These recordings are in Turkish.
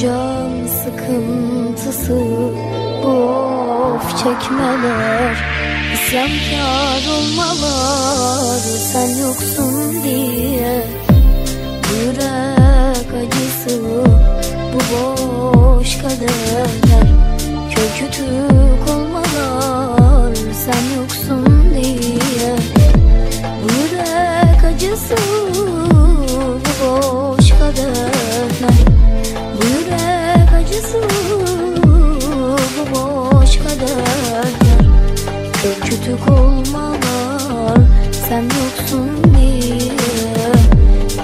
can sıkıntısı bu of çekmeler İsyankar olmalar sen yoksun diye Yürek acısı bu boş kaderler Kökütük olmalar sen yoksun diye Yürek acısı bu boş Düştük olmalar sen yoksun diye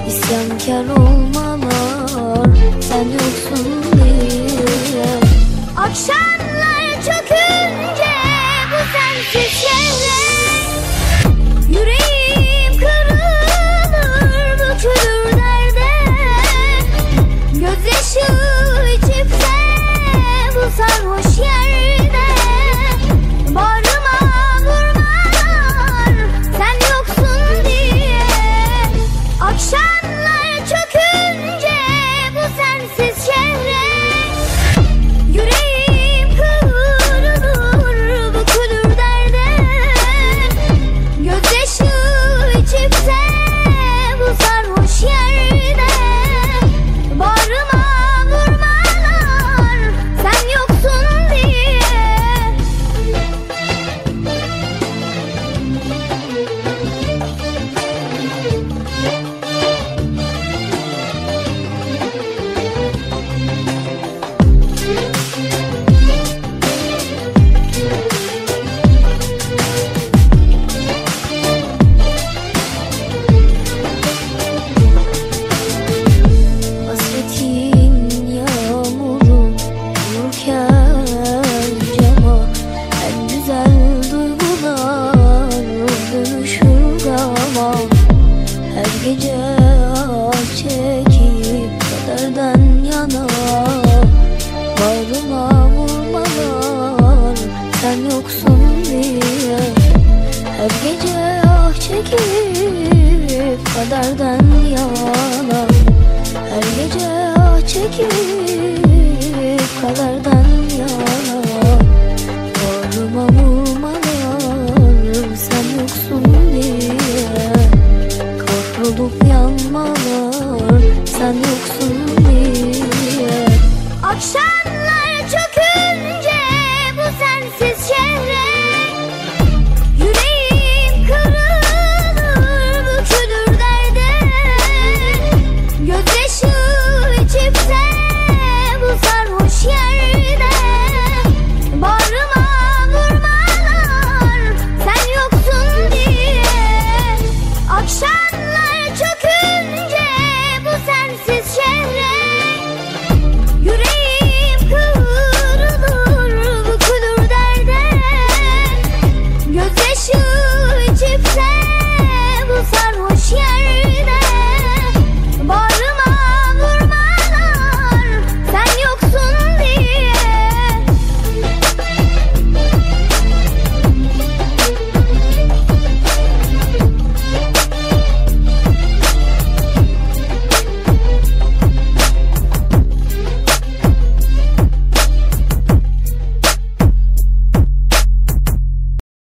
İsyankar kadardan yalan Her gece ah çekip kadardan yalan Doğruma vurmalar sen yoksun diye. Kavrulup yanmalar sen yoksun diye. Akşam